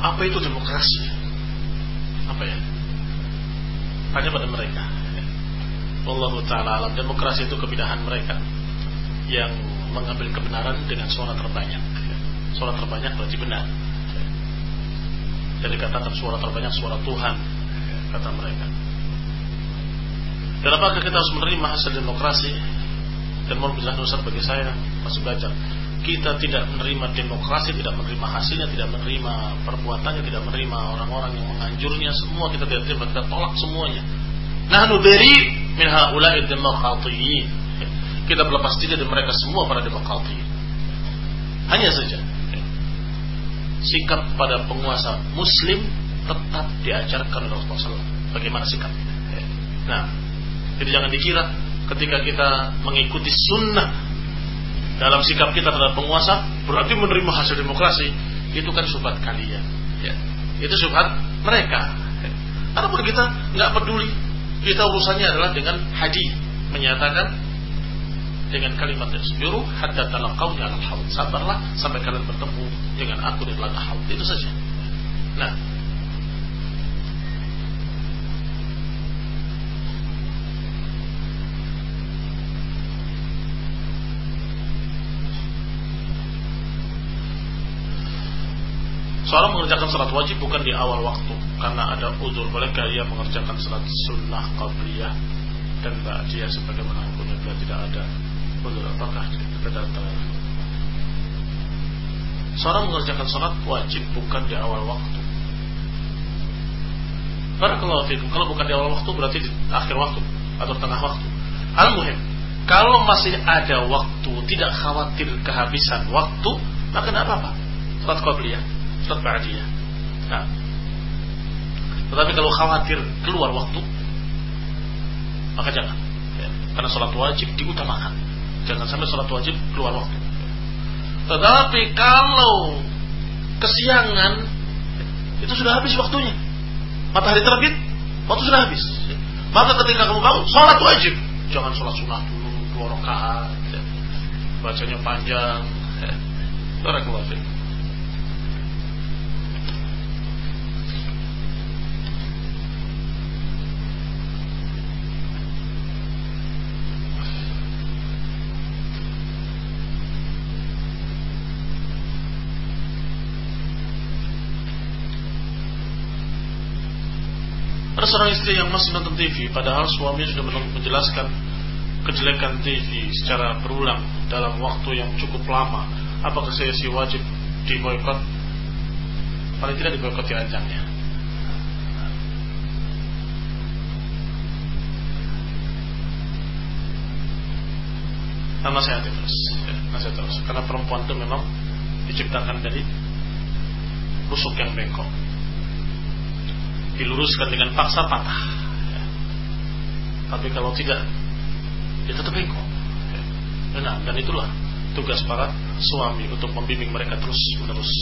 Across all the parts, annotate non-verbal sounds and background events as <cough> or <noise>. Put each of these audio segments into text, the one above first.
Apa itu demokrasi? Apa ya? Tanya pada mereka. Allah Ta'ala alam demokrasi itu kebidahan mereka yang mengambil kebenaran dengan suara terbanyak. Suara terbanyak berarti benar. Jadi katakan suara terbanyak suara Tuhan kata mereka. Dan apakah kita harus menerima hasil demokrasi? Dan menjelaskan Ustaz bagi saya masih belajar. Kita tidak menerima demokrasi, tidak menerima hasilnya, tidak menerima perbuatannya, tidak menerima orang-orang yang menganjurnya, semua kita tidak terima, kita tolak semuanya. Nahnu beri min haula'i demokratiyin. Kita berlepas diri dari mereka semua para demokrati. Hanya saja sikap pada penguasa muslim tetap diajarkan oleh Rasulullah bagaimana sikap. Nah, jadi jangan dikira ketika kita mengikuti sunnah dalam sikap kita terhadap penguasa berarti menerima hasil demokrasi itu kan subhat kalian. Ya. Itu subhat mereka. Adapun kita nggak peduli, kita urusannya adalah dengan hadis menyatakan dengan kalimat yasbiru hatta talaqawni al haud. Sabarlah sampai kalian bertemu dengan aku di haud. Itu saja. Nah, Seorang mengerjakan salat wajib bukan di awal waktu karena ada uzur. Bolehkah ia mengerjakan salat sunnah qabliyah dan ba'diyah sebagaimana hukumnya bila tidak ada uzur? Apakah kita datang? Seorang mengerjakan salat wajib bukan di awal waktu. Barakallahu fikum. Kalau bukan di awal waktu berarti di akhir waktu atau tengah waktu. Al-muhim, kalau masih ada waktu, tidak khawatir kehabisan waktu, maka tidak apa-apa. Salat qabliyah sholat ba'diyah. Nah. Tetapi kalau khawatir keluar waktu, maka jangan. Ya. Karena sholat wajib diutamakan. Jangan sampai sholat wajib keluar waktu. Tetapi kalau kesiangan, itu sudah habis waktunya. Matahari terbit, waktu sudah habis. Maka ketika kamu bangun, sholat wajib. Jangan sholat sunnah dulu, dua rakaat. Ya. Bacanya panjang. Ya. Barakallahu Ada seorang istri yang masih nonton TV Padahal suami sudah menjelaskan Kejelekan TV secara berulang Dalam waktu yang cukup lama. Apakah saya si wajib diboykot Paling tidak diboykot rancangnya Nah, nasihat terus. Ya, Nasihat terus. Karena perempuan itu memang diciptakan dari Rusuk yang bengkok diluruskan dengan paksa patah. Tapi kalau tidak, dia tetap bengkok. Nah, dan itulah tugas para suami untuk membimbing mereka terus menerus.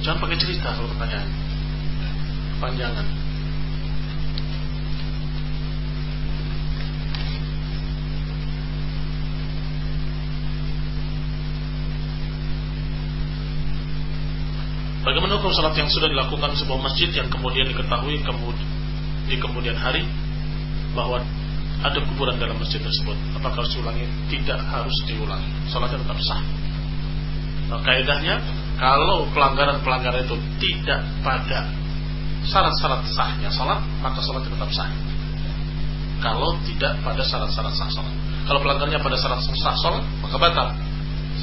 Jangan pakai cerita kalau pertanyaan. Panjangan. Bagaimana hukum salat yang sudah dilakukan di sebuah masjid yang kemudian diketahui kemudian, di kemudian hari bahwa ada kuburan dalam masjid tersebut? Apakah harus diulangi? Tidak harus diulangi. Salatnya tetap sah. Nah, kaidahnya kalau pelanggaran-pelanggaran itu tidak pada syarat-syarat sahnya salat, maka salatnya tetap sah. Kalau tidak pada syarat-syarat sah salat. Kalau pelanggarnya pada syarat sah salat, maka batal.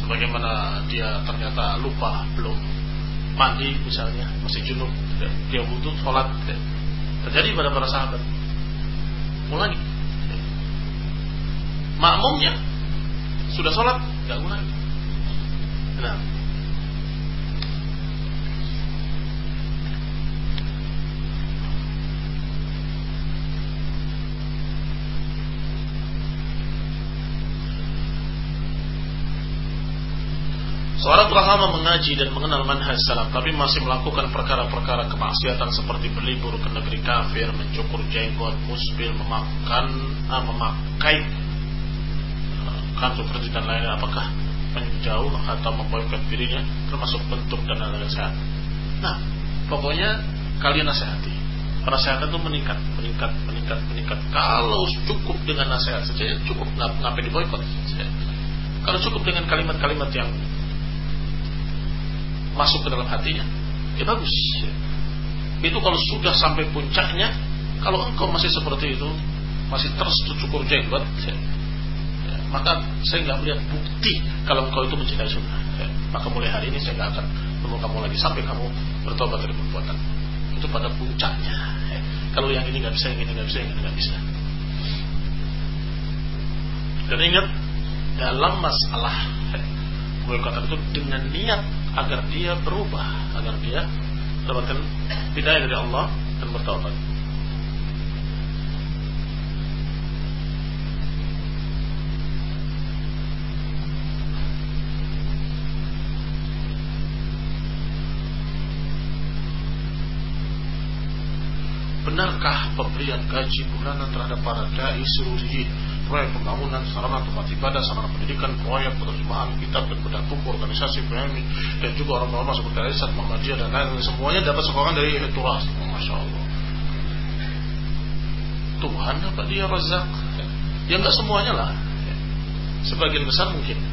Sebagaimana dia ternyata lupa belum mandi misalnya masih junub dia butuh sholat terjadi pada para sahabat. Ulangi. Ya. makmumnya sudah sholat nggak ulangi. Nah Seorang telah lama mengaji dan mengenal manhaj salaf tapi masih melakukan perkara-perkara kemaksiatan seperti berlibur ke negeri kafir, mencukur jenggot, musbil, memakan, ah, memakai ah, kartu kredit dan lainnya. Apakah menjauh atau memboikot dirinya termasuk bentuk dan nasihat? Nah, pokoknya kalian nasihati. Penasehatan itu meningkat, meningkat, meningkat, meningkat. Kalau cukup dengan nasihat saja, cukup ngapain diboikot. Kalau cukup dengan kalimat-kalimat yang masuk ke dalam hatinya, ya bagus. Itu kalau sudah sampai puncaknya, kalau engkau masih seperti itu, masih terus cukur jenggot, ya, ya, maka saya nggak melihat bukti kalau engkau itu mencintai sunnah. Ya, maka mulai hari ini saya nggak akan temu kamu lagi sampai kamu bertobat dari perbuatan. Itu pada puncaknya. Ya. Kalau yang ini nggak bisa, yang ini nggak bisa, yang ini nggak bisa. Dan ingat dalam masalah boikotan itu dengan niat agar dia berubah, agar dia mendapatkan hidayah dari Allah dan bertaubat. Benarkah pemberian gaji bulanan terhadap para dai seluruh proyek pembangunan sarana tempat ibadah, sarana pendidikan, proyek penerjemahan kitab dan benda tumpul organisasi PMI dan juga orang-orang seperti Aisyah, Muhammadiyah dan lain-lain semuanya dapat sokongan dari turas. Masya Allah. Tuhan apa dia razak? Ya enggak semuanya lah. Sebagian besar mungkin.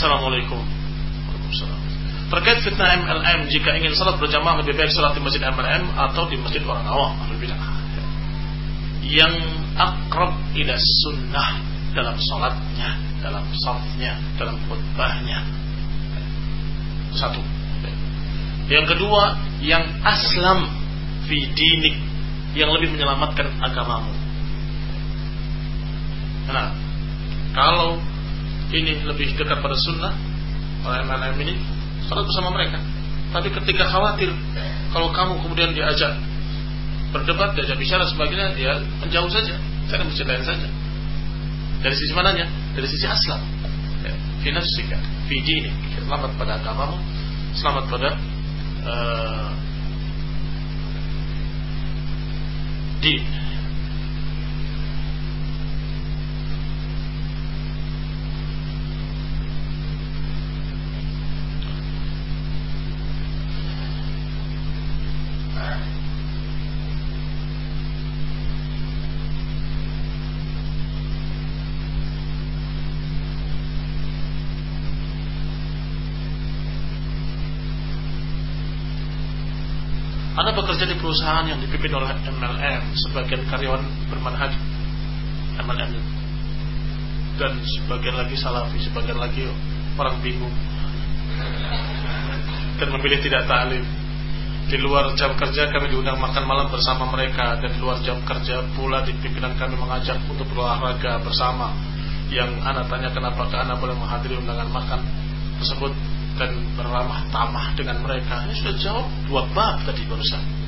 Assalamualaikum. Terkait fitnah MLM, jika ingin salat berjamaah lebih baik salat di masjid MLM atau di masjid orang awam, Yang akrab ila sunnah dalam salatnya, dalam safnya, dalam khutbahnya. Satu. Yang kedua, yang aslam fi dinik, yang lebih menyelamatkan agamamu. Nah, kalau ini lebih dekat pada sunnah oleh MLM ini salat bersama mereka. Tapi ketika khawatir kalau kamu kemudian diajak berdebat diajak bicara sebagainya dia menjauh saja. Cari masjid lain saja. Dari sisi mananya? Dari sisi aslam ya, fi nafsika fi dinik. Selamat pada agamamu selamat pada uh, din Anda bekerja di perusahaan yang dipimpin oleh MLM, sebagian karyawan bermanhaj MLM dan sebagian lagi salafi, sebagian lagi orang bingung dan memilih tidak talim. Di luar jam kerja kami diundang makan malam bersama mereka dan di luar jam kerja pula di pimpinan kami mengajak untuk berolahraga bersama. Yang anak tanya kenapa anak boleh menghadiri undangan makan tersebut dan beramah tamah dengan mereka. Ini sudah jawab dua bab tadi barusan.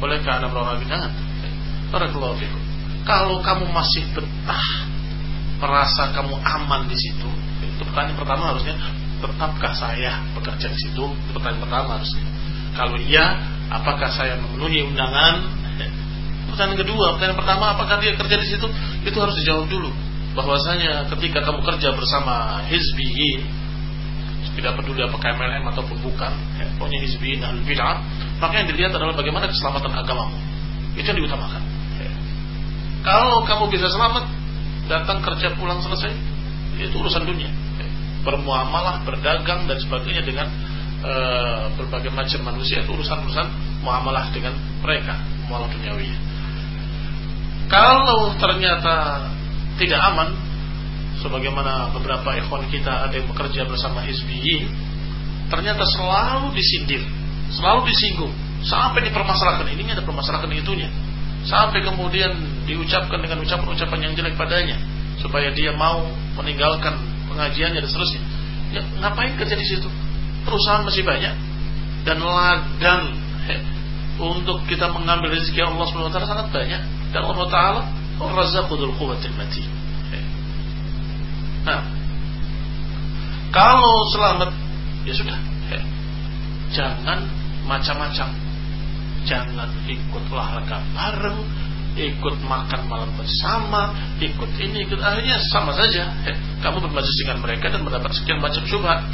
Bolehkah anda berolahraga? Jangan. Barakallahu fikum. Kalau kamu masih betah, merasa kamu aman di situ, itu pertanyaan pertama harusnya, tetapkah saya bekerja di situ? Itu pertanyaan pertama harusnya. Kalau iya, apakah saya memenuhi undangan? Pertanyaan kedua, pertanyaan pertama, apakah dia kerja di situ? Itu harus dijawab dulu. Bahwasanya ketika kamu kerja bersama hizbiyin, tidak peduli apakah MLM ataupun bukan ya, pokoknya hizbiyin ahli bid'ah maka yang dilihat adalah bagaimana keselamatan agamamu itu yang diutamakan. Kalau kamu bisa selamat datang kerja pulang selesai itu urusan dunia. Ya. bermuamalah berdagang dan sebagainya dengan e, berbagai macam manusia itu urusan-urusan muamalah dengan mereka muamalah duniawi kalau ternyata tidak aman sebagaimana beberapa ikhwan kita ada yang bekerja bersama hizbiyin ternyata selalu disindir selalu disinggung. Sampai dipermasalahkan. Ini ada permasalahan itunya. Sampai kemudian diucapkan dengan ucapan-ucapan yang jelek padanya. Supaya dia mau meninggalkan pengajiannya dan seterusnya. Ya ngapain kerja di situ? Perusahaan masih banyak. Dan ladang untuk kita mengambil rezeki Allah SWT sangat banyak. Dan Allah Taala Razzaqul Quwwatil Matin. Nah, kalau selamat ya sudah, jangan macam-macam, jangan ikut olahraga bareng, ikut makan malam bersama, ikut ini, ikut akhirnya sama saja. Kamu berbasis dengan mereka dan mendapat sekian macam syubhat.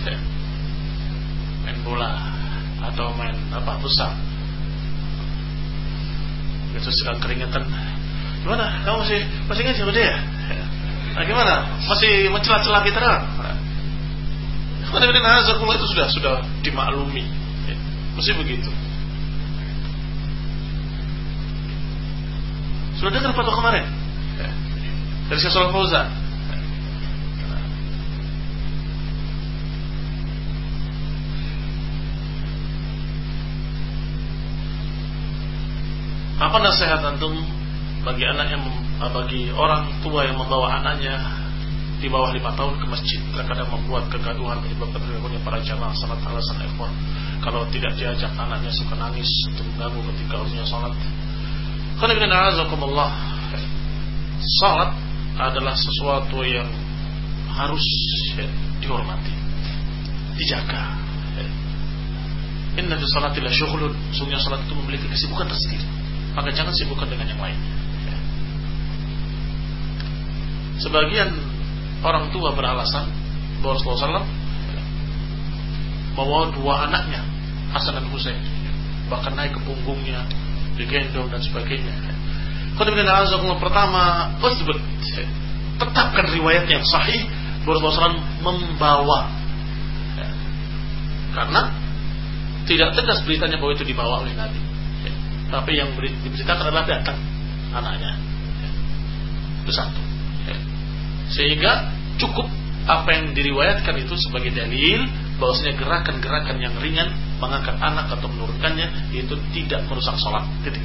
Main bola atau main apa besar. Itu sedang keringetan. Gimana? Kamu masih masih ngaji sama dia? Nah, gimana? Masih mencela-cela kita kan? Karena itu sudah sudah dimaklumi. Mesti begitu. Sudah dengar fatwa kemarin? Dari Syekh Fauzan. Apa nasihat antum bagi anak yang bagi orang tua yang membawa anaknya di bawah lima tahun ke masjid terkadang membuat kegaduhan menyebabkan ribunya para jamaah salat alasan ekor kalau tidak diajak anaknya suka nangis untuk mengganggu ketika harusnya salat Salat adalah sesuatu yang harus ya, dihormati, dijaga. Inna fi salati la syughlun. Sungguhnya salat itu memiliki kesibukan tersendiri. Maka jangan sibukkan dengan yang lain. Sebagian orang tua beralasan bahwa Rasulullah SAW membawa dua anaknya Hasan dan Husain bahkan naik ke punggungnya digendong dan sebagainya. Qadimina pertama usbut tetapkan riwayat yang sahih Rasulullah SAW membawa karena tidak tegas beritanya bahwa itu dibawa oleh Nabi tapi yang diberitakan adalah datang anaknya ya. itu satu sehingga cukup apa yang diriwayatkan itu sebagai dalil bahwasanya gerakan-gerakan yang ringan mengangkat anak atau menurunkannya itu tidak merusak sholat. Titik.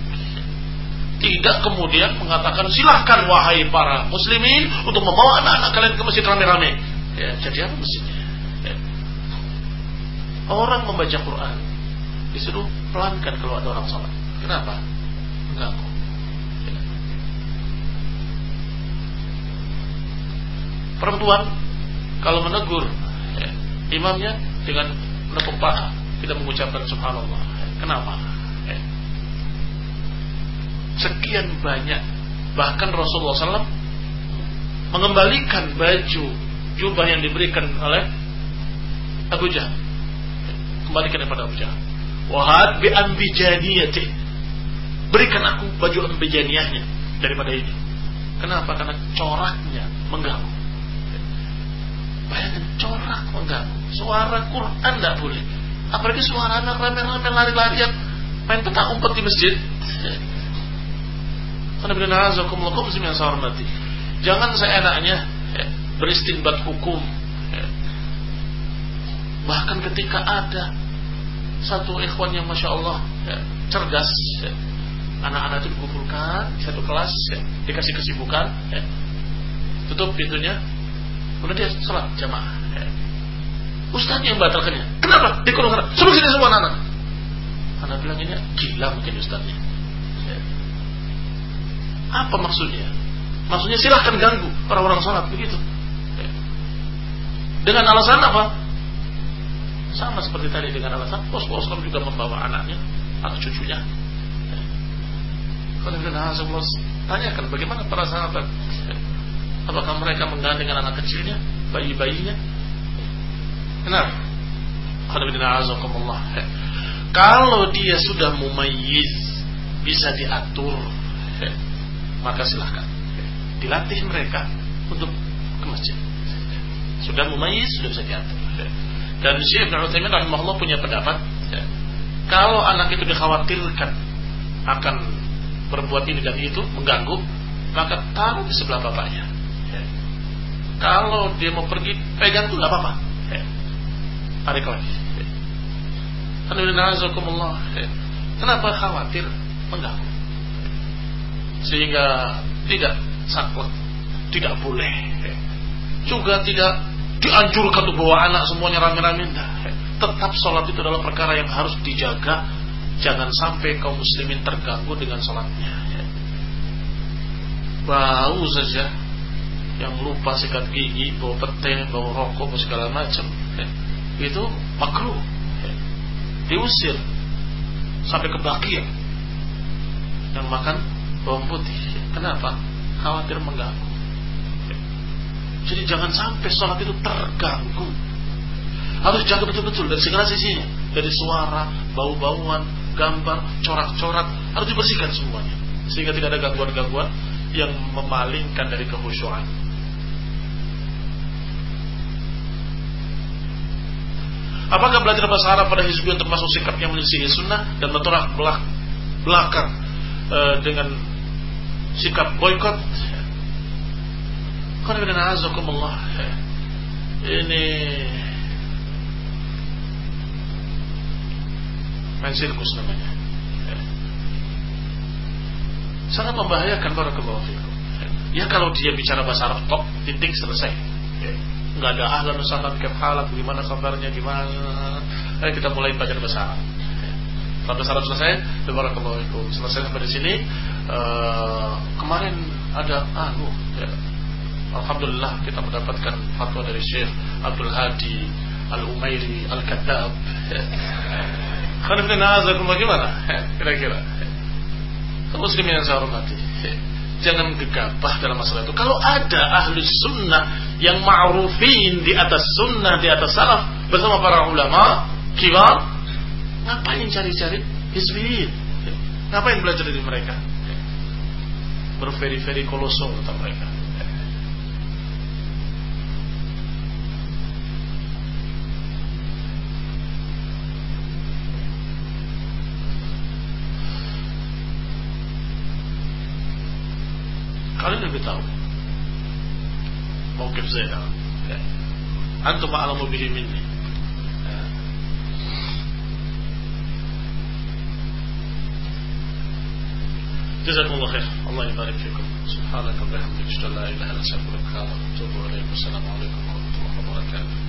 Tidak kemudian mengatakan silahkan wahai para muslimin untuk membawa anak-anak kalian ke masjid rame-rame. Ya, jadi apa mestinya? Ya. Orang membaca Quran disuruh pelankan kalau ada orang sholat. Kenapa? Mengganggu. Perempuan kalau menegur ya, imamnya dengan menepuk paha kita mengucapkan subhanallah. Kenapa? Eh. Sekian banyak bahkan Rasulullah SAW mengembalikan baju jubah yang diberikan oleh Abu Jahal. Kembalikan kepada Abu Jahal. Wahad bi ambijaniyati. Berikan aku baju ambijaniyahnya daripada ini. Kenapa? Karena coraknya mengganggu. Mengganggu. Suara Quran tidak boleh. Apalagi suara anak rame-rame lari-larian main petak umpet di masjid. Jangan seenaknya ya, beristinbat hukum. Ya. Bahkan ketika ada satu ikhwan yang masya Allah ya, cerdas, anak-anak itu dikumpulkan di satu kelas, dikasih kesibukan, tutup pintunya, kemudian dia sholat jamaah. Ustaz yang batalkannya. Kenapa? Di sana. Suruh sini semua anak. Anak bilang ini gila mungkin ustaznya. Ya. Apa maksudnya? Maksudnya silahkan ganggu orang-orang sholat begitu. Ya. Dengan alasan apa? Sama seperti tadi dengan alasan Rasulullah juga membawa anaknya atau cucunya. Ya. Kalau tanyakan bagaimana para sahabat. Apakah mereka menggandeng anak kecilnya, bayi-bayinya, Kenapa? Kalau dia sudah mumayyiz bisa diatur, maka silahkan dilatih mereka untuk ke masjid. Sudah mumayyiz sudah bisa diatur. Dan Syekh Ibn Utsaimin rahimahullah punya pendapat, kalau anak itu dikhawatirkan akan berbuat ini dan itu mengganggu, maka taruh di sebelah bapaknya. Kalau dia mau pergi, pegang itu nggak apa-apa tarik lagi. Alhamdulillah, kenapa khawatir mengganggu? Sehingga tidak saklek, tidak boleh. Juga tidak dianjurkan untuk bawa anak semuanya rame-rame. tetap sholat itu adalah perkara yang harus dijaga jangan sampai kaum muslimin terganggu dengan sholatnya bau saja yang lupa sikat gigi bau pete bau rokok segala macam itu makruh. Diusir. Sampai ke yang makan bawang putih. Kenapa? Khawatir mengganggu. Jadi jangan sampai sholat itu terganggu. Harus jaga betul-betul dari segala sisinya. Dari suara, bau-bauan, gambar, corak-corak. Harus dibersihkan semuanya. Sehingga tidak ada gangguan-gangguan yang memalingkan dari kehusuan. Apakah belajar bahasa Arab pada hizbiyah termasuk sikap yang menyisihi sunnah dan bertolak belakang e, dengan sikap boykot? Ini main sirkus namanya ya. sangat membahayakan para kebawa ya kalau dia bicara bahasa Arab top titik selesai. Nggak ada ahlan usahakan kef halat gimana kabarnya gimana ayo kita mulai belajar bahasa Arab bahasa Arab selesai Barakallahu selesai sampai di sini uh, kemarin ada anu ya. Alhamdulillah kita mendapatkan fatwa dari Syekh Abdul Hadi Al-Umairi Al-Kaddab <laughs> Khanifin bagaimana? <laughs> Kira-kira. Muslimin yang saya hormati. <laughs> Jangan gegabah dalam masalah itu. Kalau ada ahli sunnah yang ma'rufin di atas sunnah, di atas salaf bersama para ulama, kibar, ngapain cari-cari hizbiyin? Ngapain belajar dari mereka? Berveri-veri kolosal kata mereka. Kalian lebih tahu. موقف زي ده. أنتم أعلم به مني. جزاكم الله خير. الله يبارك فيكم. سبحانك اللهم وبحمدك أشهد أن لا إله إلا أنت أستغفرك وأتوب إليك. والسلام عليكم ورحمة الله وبركاته.